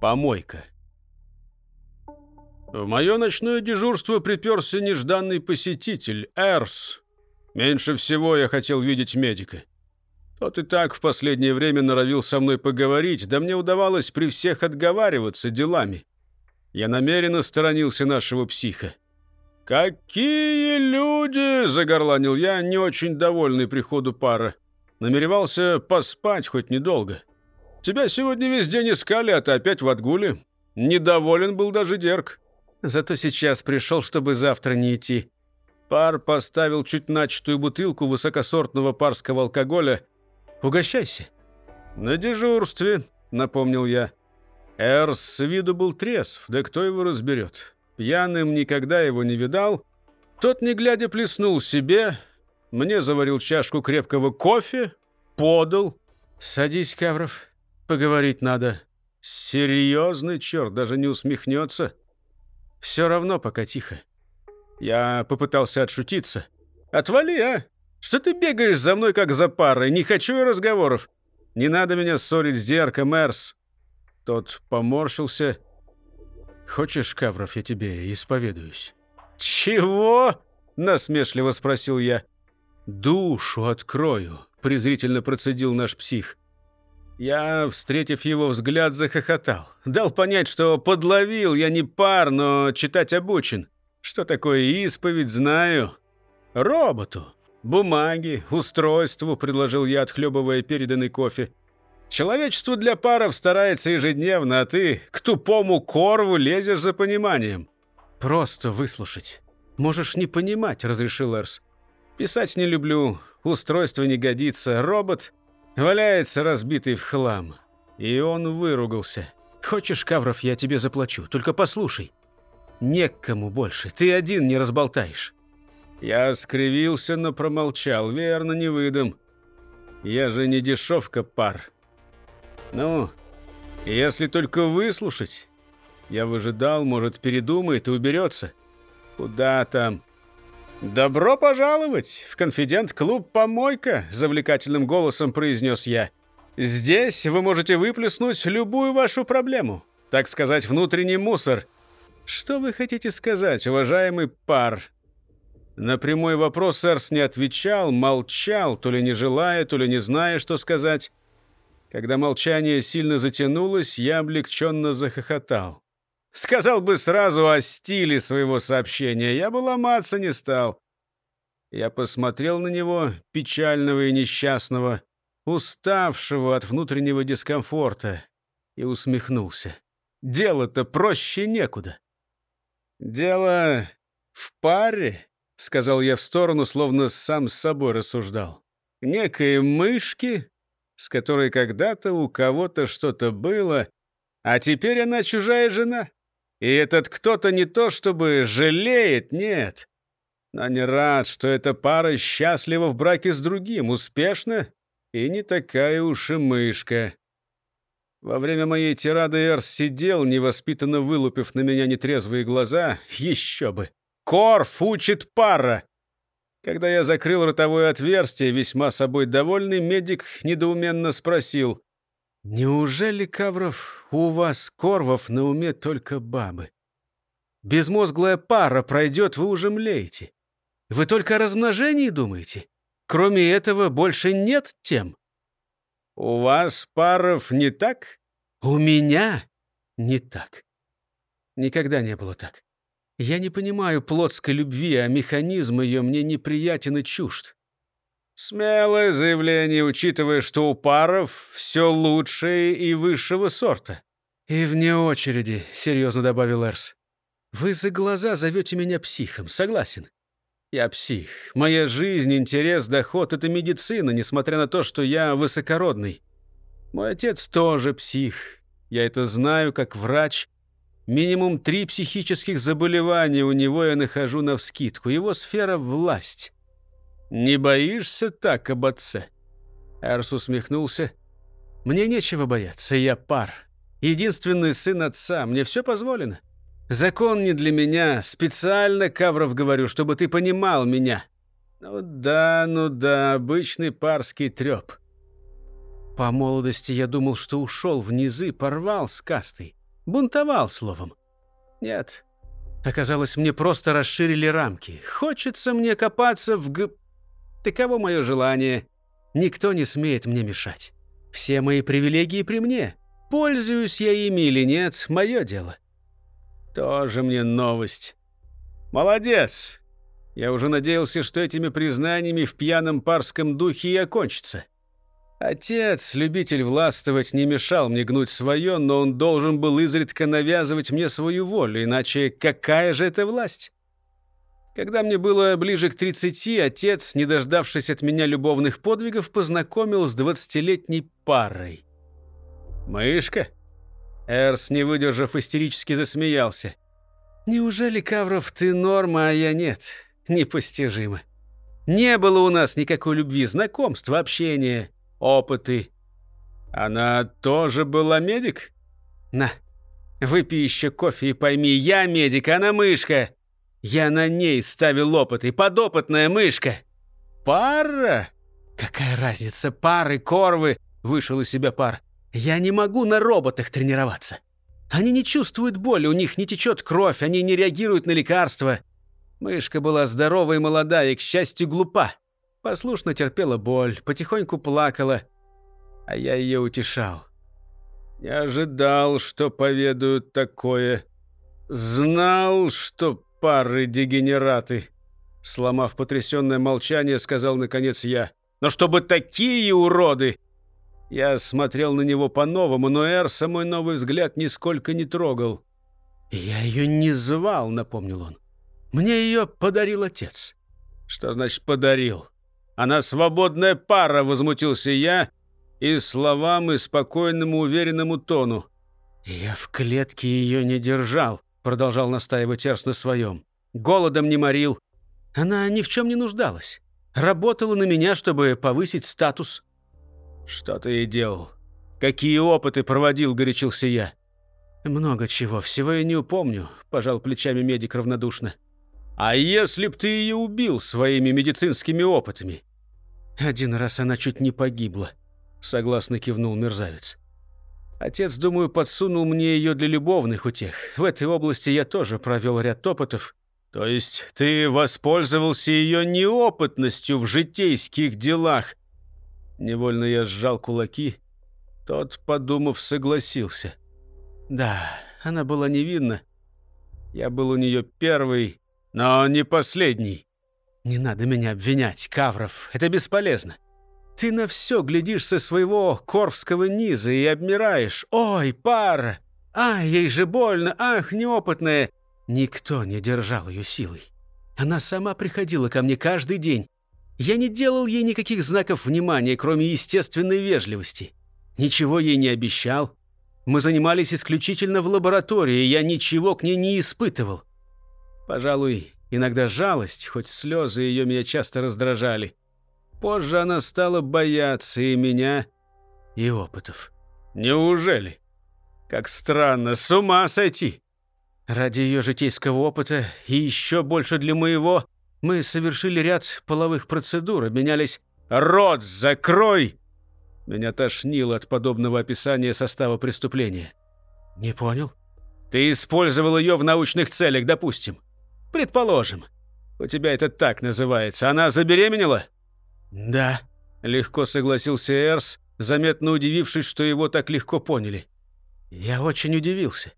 Помойка. В мое ночное дежурство приперся нежданный посетитель, Эрс. Меньше всего я хотел видеть медика. Тот и так в последнее время норовил со мной поговорить, да мне удавалось при всех отговариваться делами. Я намеренно сторонился нашего психа. «Какие люди!» — загорланил я, не очень довольный приходу пара. Намеревался поспать хоть недолго. «Тебя сегодня весь день искали, а ты опять в отгуле. Недоволен был даже Дерг. Зато сейчас пришел, чтобы завтра не идти». Пар поставил чуть начатую бутылку высокосортного парского алкоголя. «Угощайся». «На дежурстве», — напомнил я. Эрс с виду был трезв, да кто его разберет. Пьяным никогда его не видал. Тот, не глядя, плеснул себе. Мне заварил чашку крепкого кофе, подал. «Садись, Кавров, поговорить надо». «Серьезный черт, даже не усмехнется». «Все равно пока тихо». Я попытался отшутиться. «Отвали, а! Что ты бегаешь за мной, как за парой? Не хочу я разговоров. Не надо меня ссорить с Диарком Эрс». Тот поморщился Хочешь, Кавров, я тебе исповедуюсь?» «Чего?» — насмешливо спросил я. «Душу открою», — презрительно процедил наш псих. Я, встретив его взгляд, захохотал. Дал понять, что подловил, я не пар, но читать обучен. Что такое исповедь, знаю. Роботу, бумаги, устройству, предложил я, отхлебывая переданный кофе. Человечество для паров старается ежедневно, а ты к тупому корву лезешь за пониманием. Просто выслушать. Можешь не понимать, разрешил Эрс. Писать не люблю, устройство не годится, робот валяется разбитый в хлам. И он выругался. Хочешь, Кавров, я тебе заплачу, только послушай. Не к кому больше, ты один не разболтаешь. Я скривился, но промолчал. Верно, не выдам. Я же не дешевка пар. Ну, если только выслушать. Я выжидал, может, передумает и уберется. Куда там? «Добро пожаловать в конфидент-клуб «Помойка», — завлекательным голосом произнес я. «Здесь вы можете выплеснуть любую вашу проблему, так сказать, внутренний мусор. Что вы хотите сказать, уважаемый пар?» На прямой вопрос Эрс не отвечал, молчал, то ли не желая, то ли не зная, что сказать. Когда молчание сильно затянулось, я облегченно захохотал. Сказал бы сразу о стиле своего сообщения, я бы ломаться не стал. Я посмотрел на него, печального и несчастного, уставшего от внутреннего дискомфорта, и усмехнулся. Дело-то проще некуда. «Дело в паре», — сказал я в сторону, словно сам с собой рассуждал. «Некой мышки, с которой когда-то у кого-то что-то было, а теперь она чужая жена. И этот кто-то не то чтобы жалеет, нет, но не рад, что эта пара счастлива в браке с другим, успешно и не такая уж и мышка. Во время моей тирады Эрс сидел, невоспитанно вылупив на меня нетрезвые глаза. Еще бы! Корф учит пара! Когда я закрыл ротовое отверстие, весьма собой довольный, медик недоуменно спросил. «Неужели, Кавров, у вас, Корвов, на уме только бабы? Безмозглая пара пройдет, вы уже млеете. Вы только о размножении думаете? Кроме этого, больше нет тем?» «У вас, паров, не так?» «У меня не так. Никогда не было так. Я не понимаю плотской любви, а механизм ее мне неприятен и чужд. Смелое заявление, учитывая, что у паров все лучшее и высшего сорта. И вне очереди, серьезно добавил Эрс. Вы за глаза зовете меня психом, согласен. Я псих. Моя жизнь, интерес, доход — это медицина, несмотря на то, что я высокородный. Мой отец тоже псих. Я это знаю как врач Минимум три психических заболевания у него я нахожу навскидку. Его сфера — власть. «Не боишься так об отце?» Арс усмехнулся. «Мне нечего бояться, я пар. Единственный сын отца, мне все позволено. Закон не для меня, специально, Кавров, говорю, чтобы ты понимал меня». «Ну да, ну да, обычный парский треп». По молодости я думал, что ушел в низы, порвал с кастой. Бунтовал, словом. Нет, оказалось, мне просто расширили рамки. Хочется мне копаться в г... Таково мое желание. Никто не смеет мне мешать. Все мои привилегии при мне. Пользуюсь я ими или нет, мое дело. Тоже мне новость. Молодец! Я уже надеялся, что этими признаниями в пьяном парском духе и окончится. Отец, любитель властвовать, не мешал мне гнуть свое, но он должен был изредка навязывать мне свою волю, иначе какая же это власть? Когда мне было ближе к 30, отец, не дождавшись от меня любовных подвигов, познакомил с двадцатилетней парой. «Мышка?» Эрс, не выдержав, истерически засмеялся. «Неужели, Кавров, ты норма, а я нет? Непостижимо. Не было у нас никакой любви, знакомства, общения, опыты. Она тоже была медик? На, выпей еще кофе и пойми, я медик, она мышка. Я на ней ставил опыты, подопытная мышка. Пара? Какая разница, пары, корвы? Вышел из себя пар. Я не могу на роботах тренироваться. Они не чувствуют боли, у них не течет кровь, они не реагируют на лекарства. Мышка была здорова и молода, и, к счастью, глупа. Послушно терпела боль, потихоньку плакала, а я ее утешал. Не ожидал, что поведают такое. Знал, что пары дегенераты. Сломав потрясенное молчание, сказал наконец я. Но чтобы такие уроды! Я смотрел на него по-новому, но Эрса мой новый взгляд нисколько не трогал. «Я ее не звал», — напомнил он. Мне ее подарил отец». «Что значит «подарил»?» «Она свободная пара», — возмутился я, и словам, и спокойному, уверенному тону. «Я в клетке ее не держал», — продолжал настаивать Эрс на своем. «Голодом не морил. Она ни в чем не нуждалась. Работала на меня, чтобы повысить статус». «Что ты и делал? Какие опыты проводил?» — горячился я. «Много чего. Всего я не упомню», — пожал плечами медик равнодушно. А если б ты ее убил своими медицинскими опытами? Один раз она чуть не погибла, согласно кивнул мерзавец. Отец, думаю, подсунул мне ее для любовных утех. В этой области я тоже провел ряд опытов. То есть ты воспользовался ее неопытностью в житейских делах? Невольно я сжал кулаки. Тот, подумав, согласился. Да, она была невинна. Я был у нее первый но не последний. Не надо меня обвинять, Кавров, это бесполезно. Ты на все глядишь со своего Корвского низа и обмираешь. Ой, пара! Ай, ей же больно! Ах, неопытная! Никто не держал ее силой. Она сама приходила ко мне каждый день. Я не делал ей никаких знаков внимания, кроме естественной вежливости. Ничего ей не обещал. Мы занимались исключительно в лаборатории, я ничего к ней не испытывал. Пожалуй, иногда жалость, хоть слезы ее меня часто раздражали. Позже она стала бояться и меня, и опытов. Неужели? Как странно, с ума сойти! Ради ее житейского опыта и еще больше для моего мы совершили ряд половых процедур, обменялись «Рот закрой!» Меня тошнило от подобного описания состава преступления. «Не понял?» «Ты использовал ее в научных целях, допустим. Предположим. У тебя это так называется. Она забеременела? Да. Легко согласился Эрс, заметно удивившись, что его так легко поняли. Я очень удивился.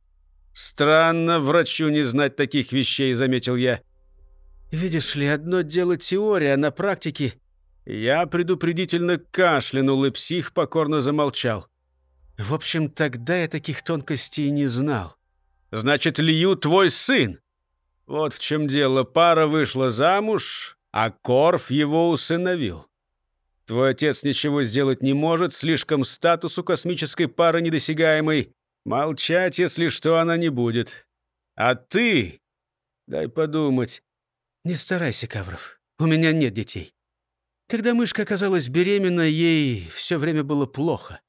Странно врачу не знать таких вещей, заметил я. Видишь ли, одно дело теория, а на практике... Я предупредительно кашлянул, и псих покорно замолчал. В общем, тогда я таких тонкостей не знал. «Значит, Лью твой сын?» Вот в чем дело. Пара вышла замуж, а Корф его усыновил. Твой отец ничего сделать не может, слишком статус у космической пары недосягаемый. Молчать, если что, она не будет. А ты... Дай подумать. Не старайся, Кавров. У меня нет детей. Когда мышка оказалась беременна, ей все время было плохо.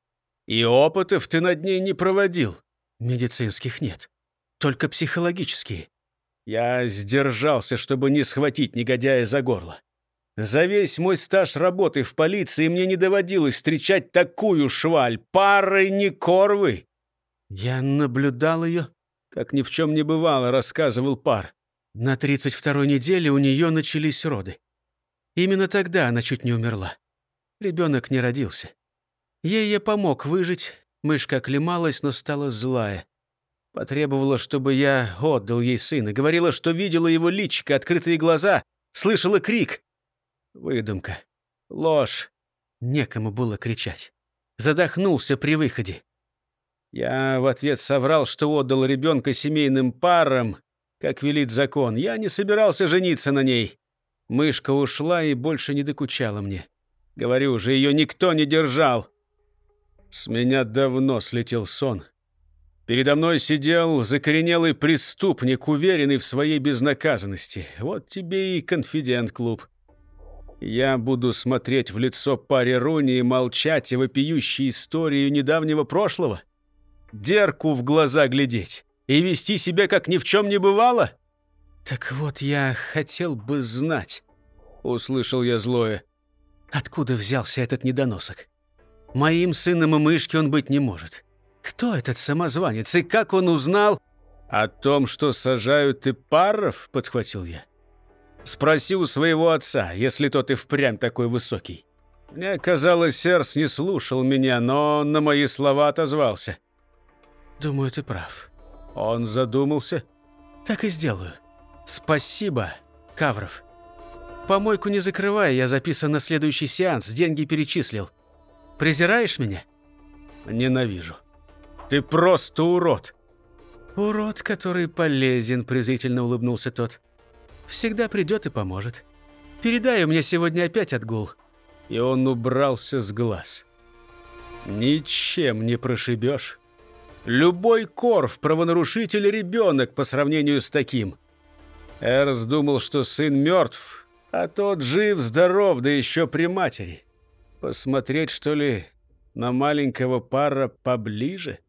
И опытов ты над ней не проводил. Медицинских нет. Только психологические. Я сдержался, чтобы не схватить негодяя за горло. За весь мой стаж работы в полиции мне не доводилось встречать такую шваль. Пары не корвы. Я наблюдал ее, как ни в чем не бывало, рассказывал пар. На 32-й неделе у нее начались роды. Именно тогда она чуть не умерла. Ребенок не родился. Ей я помог выжить, мышка оклемалась, но стала злая. Потребовала, чтобы я отдал ей сына. Говорила, что видела его личико, открытые глаза, слышала крик. Выдумка. Ложь. Некому было кричать. Задохнулся при выходе. Я в ответ соврал, что отдал ребенка семейным парам, как велит закон. Я не собирался жениться на ней. Мышка ушла и больше не докучала мне. Говорю же, ее никто не держал. С меня давно слетел сон. Передо мной сидел закоренелый преступник, уверенный в своей безнаказанности. Вот тебе и конфидент-клуб. Я буду смотреть в лицо паре Руни и молчать о вопиющей истории недавнего прошлого? Дерку в глаза глядеть и вести себя, как ни в чем не бывало? Так вот, я хотел бы знать, услышал я злое, откуда взялся этот недоносок. Моим сыном и мышки он быть не может. Кто этот самозванец и как он узнал о том, что сажают и паров, подхватил я. Спроси у своего отца, если тот и впрямь такой высокий. Мне казалось, Серс не слушал меня, но на мои слова отозвался. Думаю, ты прав. Он задумался. Так и сделаю. Спасибо, Кавров. Помойку не закрывай, я записан на следующий сеанс, деньги перечислил. Презираешь меня? Ненавижу. Ты просто урод!» «Урод, который полезен», — презрительно улыбнулся тот. «Всегда придет и поможет. Передай, у меня сегодня опять отгул». И он убрался с глаз. «Ничем не прошибешь. Любой корф, правонарушитель ребенок по сравнению с таким». Эрс думал, что сын мертв, а тот жив-здоров, да еще при матери. Посмотреть, что ли, на маленького пара поближе?»